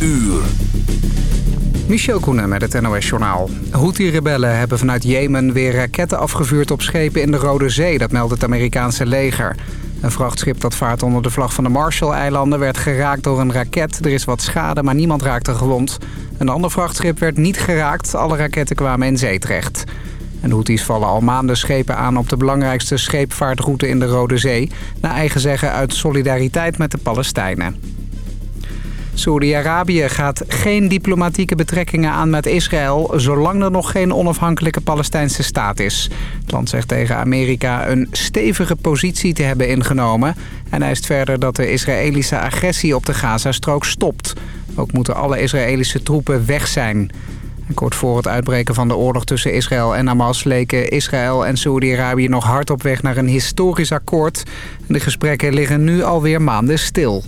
uur. Michel Koenen met het NOS-journaal. Houthi-rebellen hebben vanuit Jemen weer raketten afgevuurd op schepen in de Rode Zee. Dat meldt het Amerikaanse leger. Een vrachtschip dat vaart onder de vlag van de Marshall-eilanden werd geraakt door een raket. Er is wat schade, maar niemand raakte gewond. Een ander vrachtschip werd niet geraakt. Alle raketten kwamen in zee terecht. En de Houthis vallen al maanden schepen aan op de belangrijkste scheepvaartroute in de Rode Zee. Naar eigen zeggen uit solidariteit met de Palestijnen. Saudi-Arabië gaat geen diplomatieke betrekkingen aan met Israël... zolang er nog geen onafhankelijke Palestijnse staat is. Het land zegt tegen Amerika een stevige positie te hebben ingenomen... en eist verder dat de Israëlische agressie op de Gazastrook stopt. Ook moeten alle Israëlische troepen weg zijn... kort voor het uitbreken van de oorlog tussen Israël en Hamas... leken Israël en Saudi-Arabië nog hard op weg naar een historisch akkoord. De gesprekken liggen nu alweer maanden stil.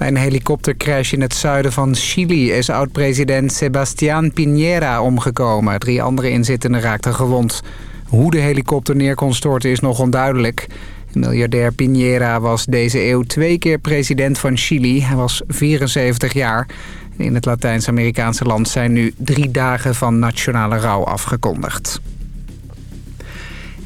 Bij een helikoptercrash in het zuiden van Chili is oud-president Sebastián Piñera omgekomen. Drie andere inzittenden raakten gewond. Hoe de helikopter neer kon storten is nog onduidelijk. Miljardair Piñera was deze eeuw twee keer president van Chili. Hij was 74 jaar. In het Latijns-Amerikaanse land zijn nu drie dagen van nationale rouw afgekondigd.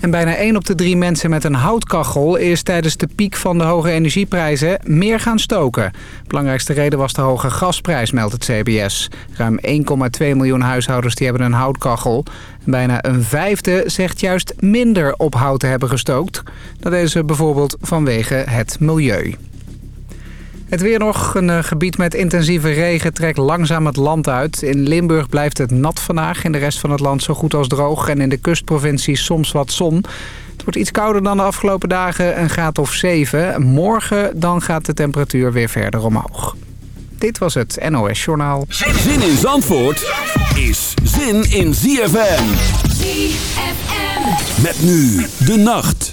En bijna 1 op de drie mensen met een houtkachel is tijdens de piek van de hoge energieprijzen meer gaan stoken. Belangrijkste reden was de hoge gasprijs, meldt het CBS. Ruim 1,2 miljoen huishoudens die hebben een houtkachel. Bijna een vijfde zegt juist minder op hout te hebben gestookt. Dat is ze bijvoorbeeld vanwege het milieu. Het weer nog. Een eh, gebied met intensieve regen trekt langzaam het land uit. In Limburg blijft het nat vandaag. In de rest van het land zo goed als droog. En in de kustprovincies soms wat zon. Het wordt iets kouder dan de afgelopen dagen. Een graad of 7. Morgen dan gaat de temperatuur weer verder omhoog. Dit was het NOS Journaal. Zin in Zandvoort is zin in ZFM. ZFM. Met nu de nacht.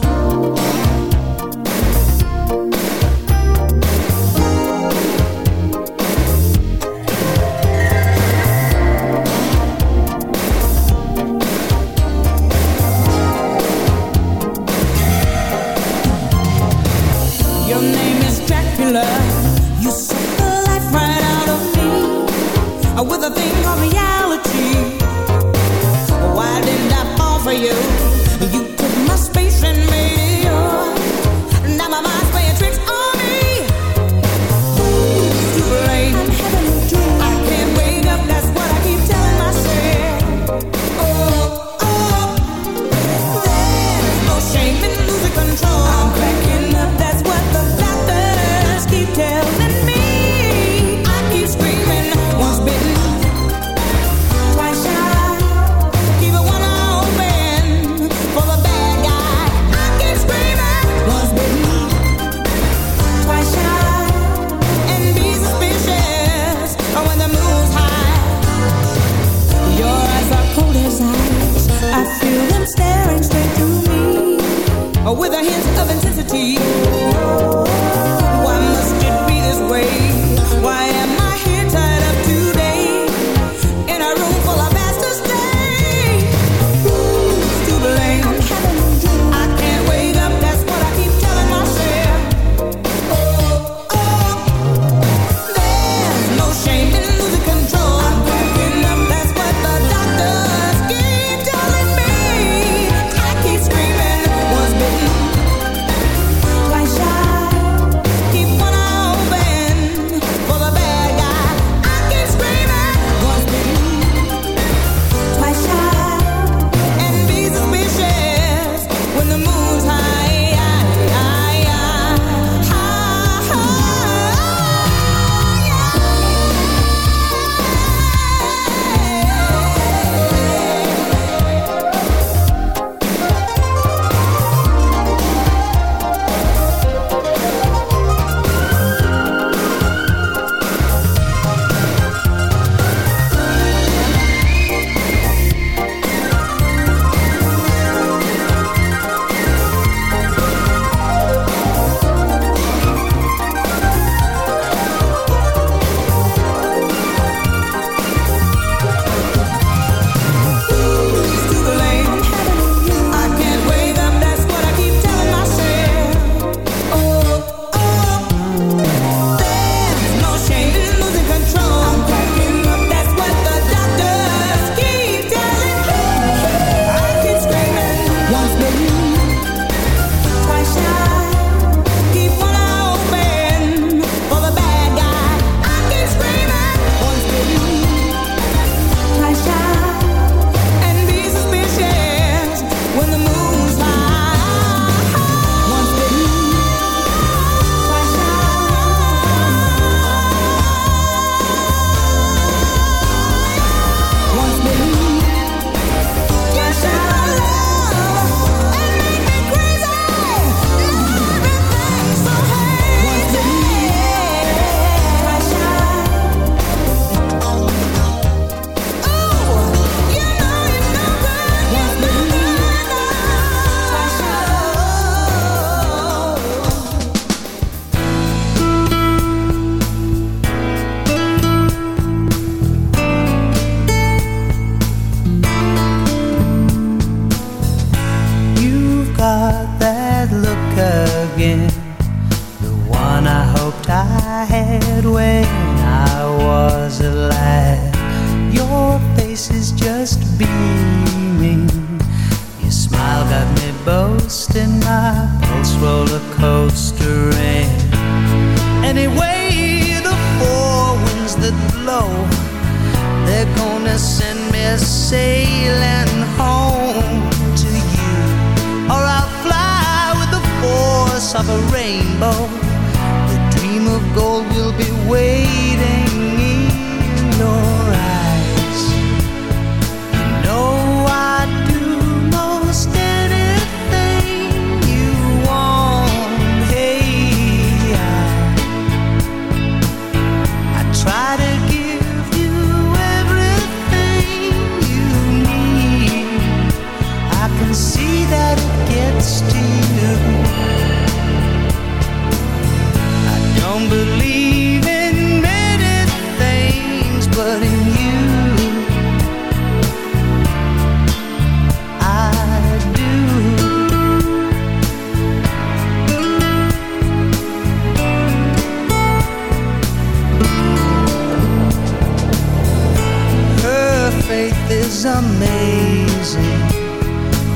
faith is amazing.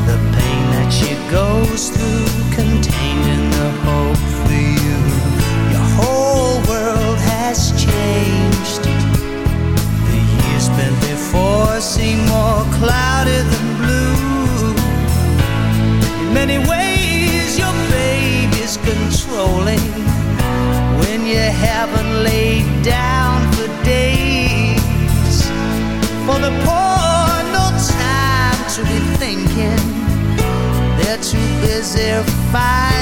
The pain that she goes through as if I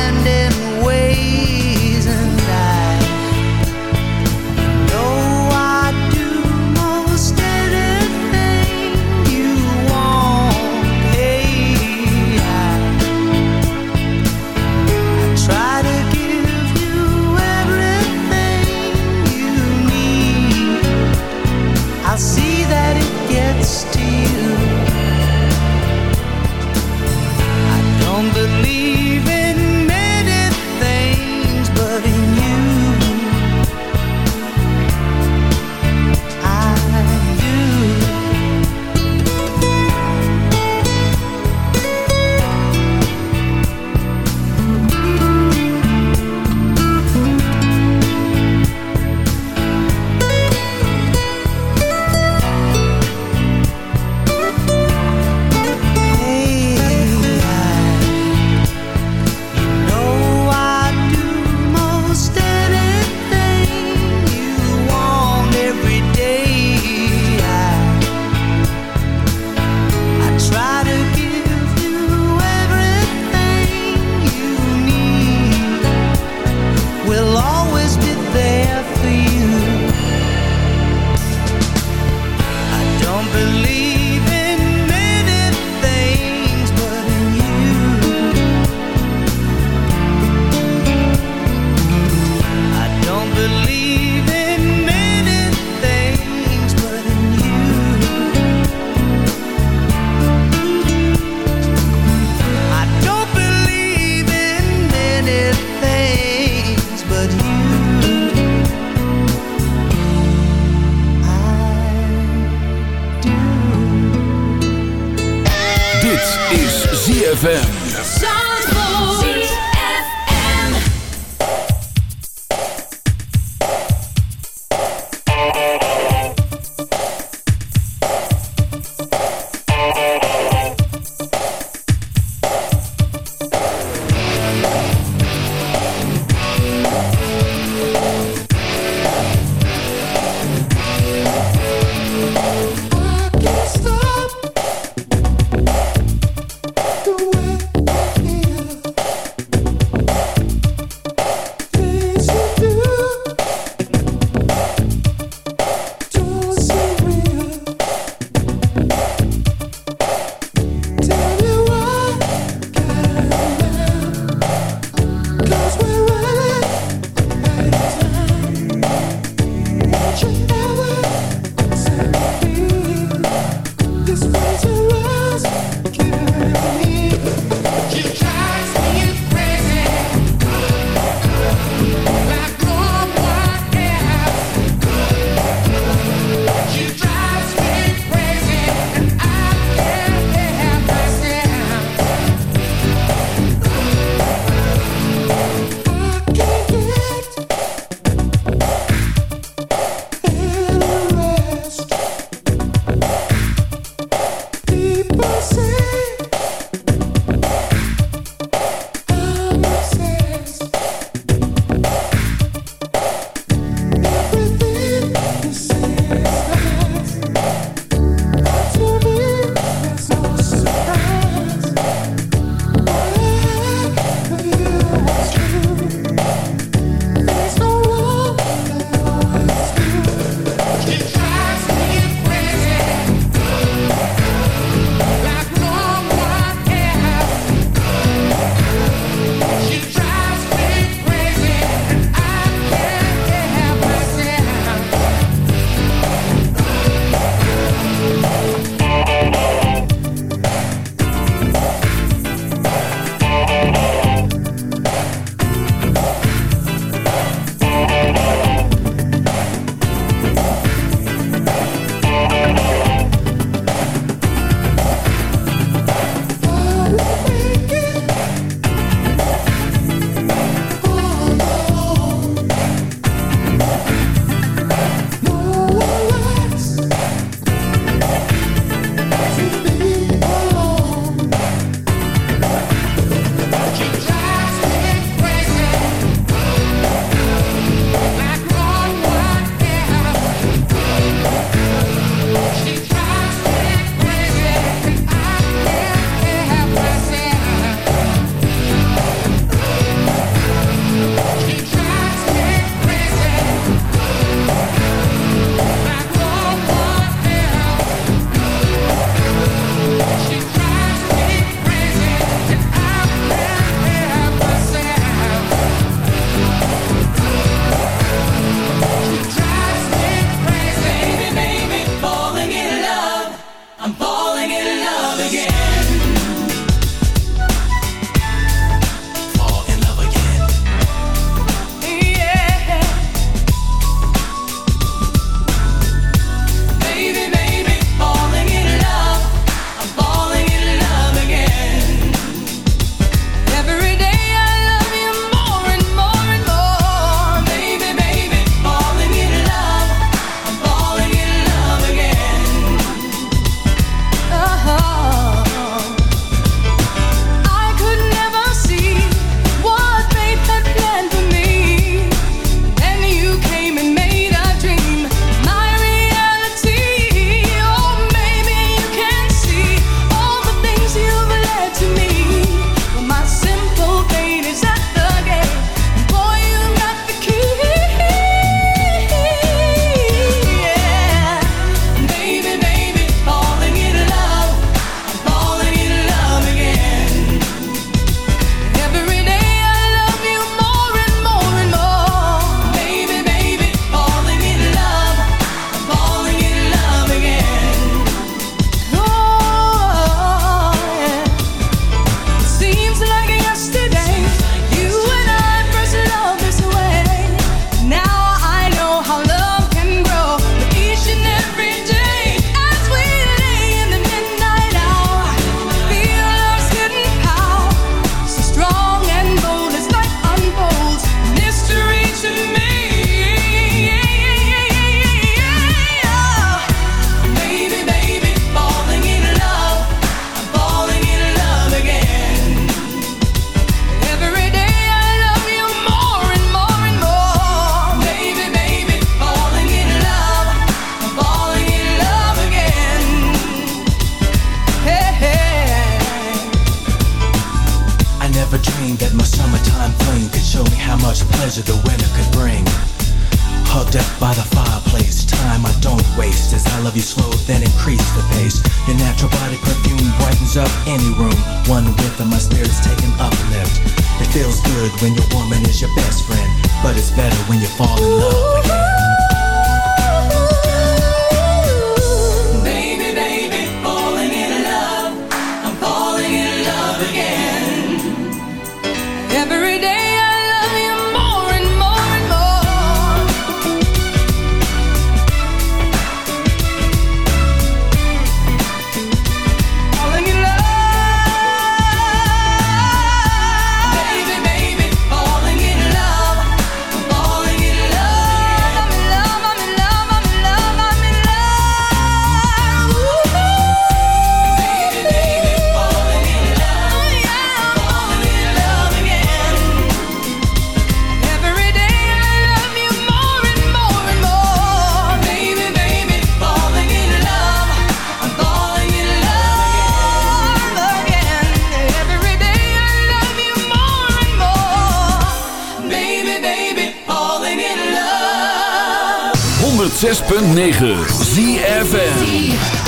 106.9 ZFM.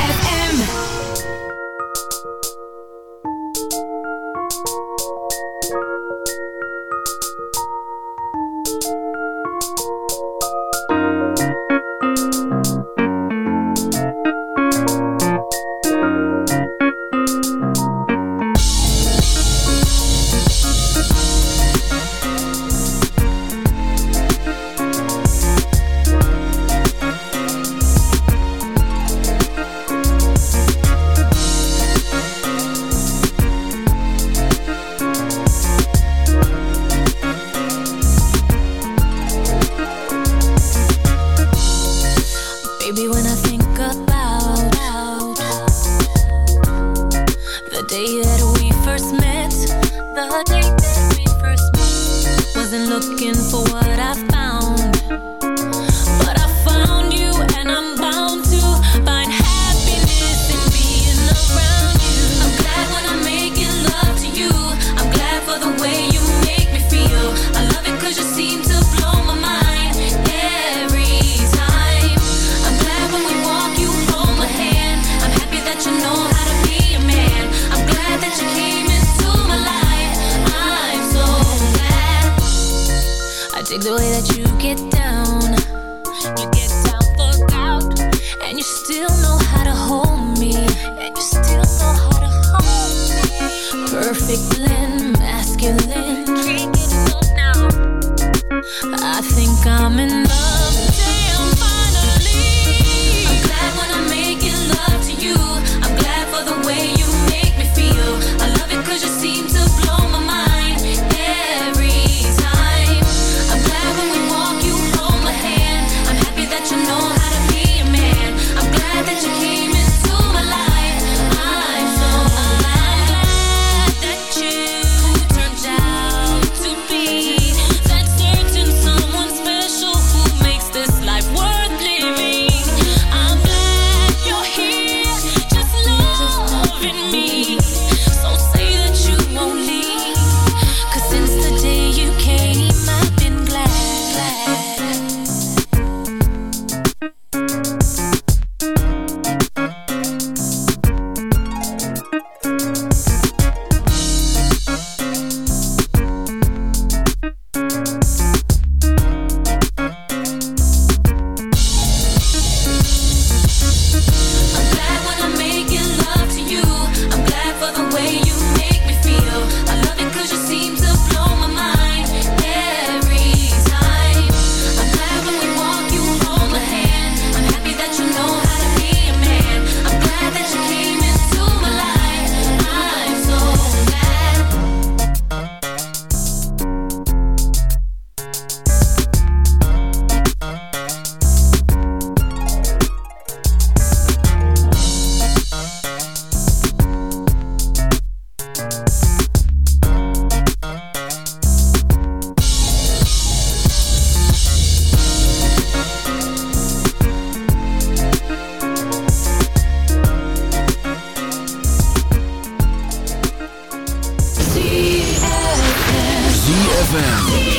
ZFM.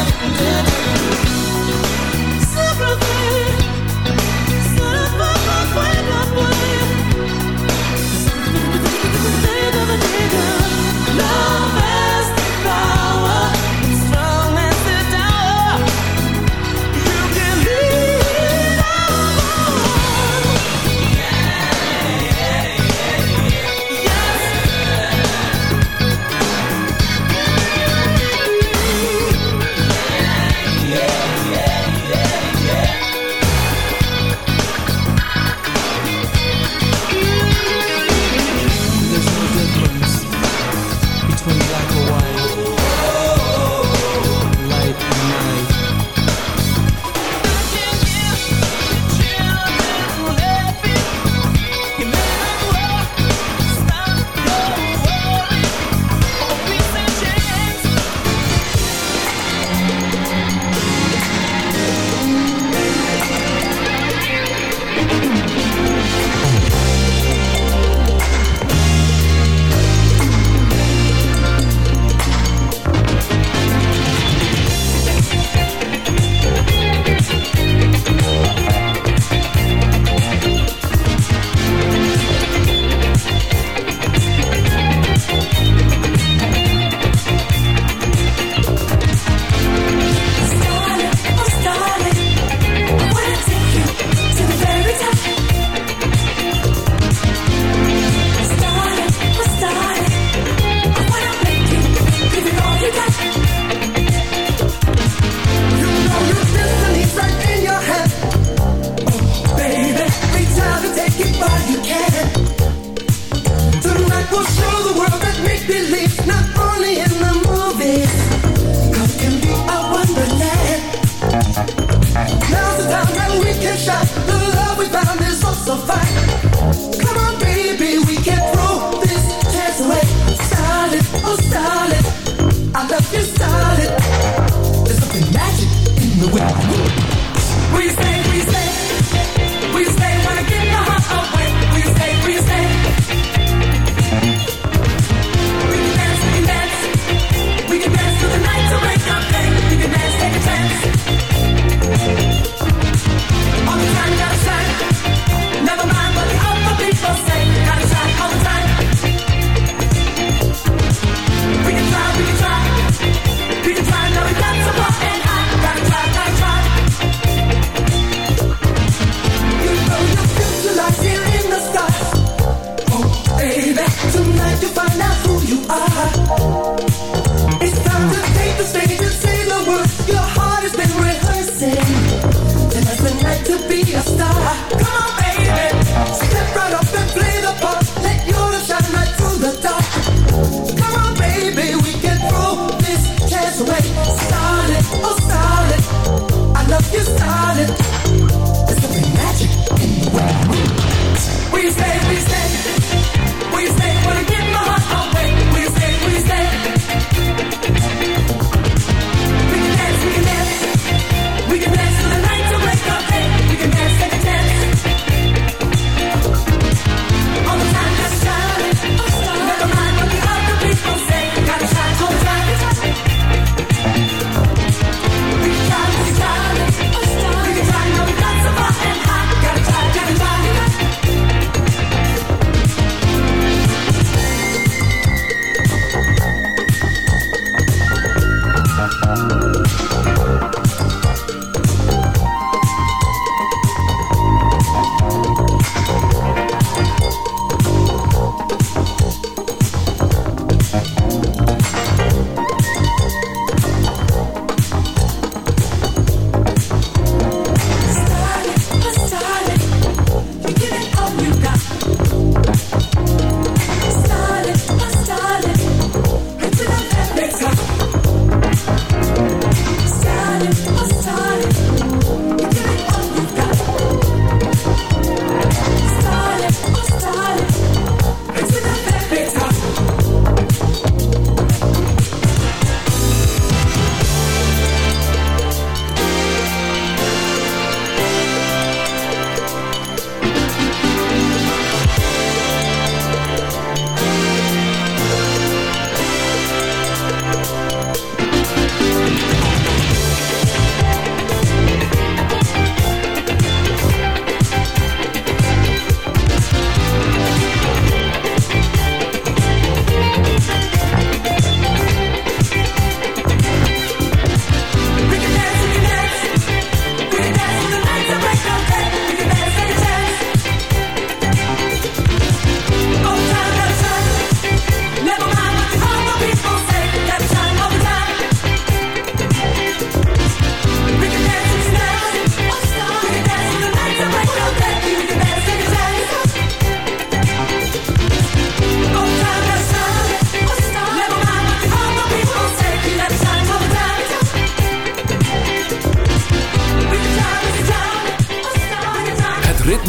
living, living.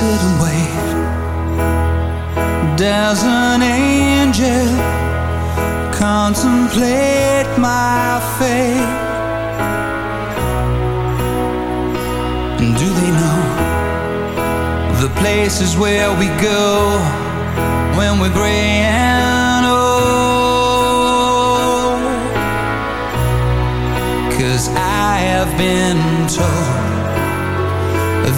Sit and wait. Does an angel contemplate my fate? And do they know the places where we go when we're gray and old? Cause I have been told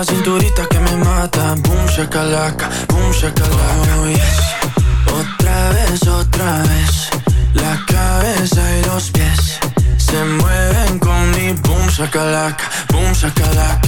esa cinturita que me mata. Boom shakalaka, boom shakalaka oh, yes. Otra vez, otra vez. La cabeza y los pies Se mueven con mi boom shakalaka Boom shakalaka,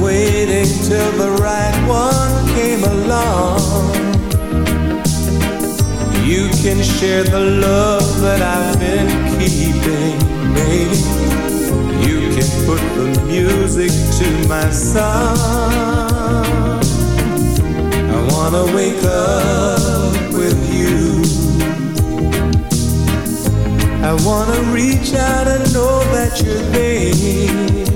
waiting till the right one came along. You can share the love that I've been keeping, baby. You can put the music to my song. I wanna wake up with you. I wanna reach out and know that you're there.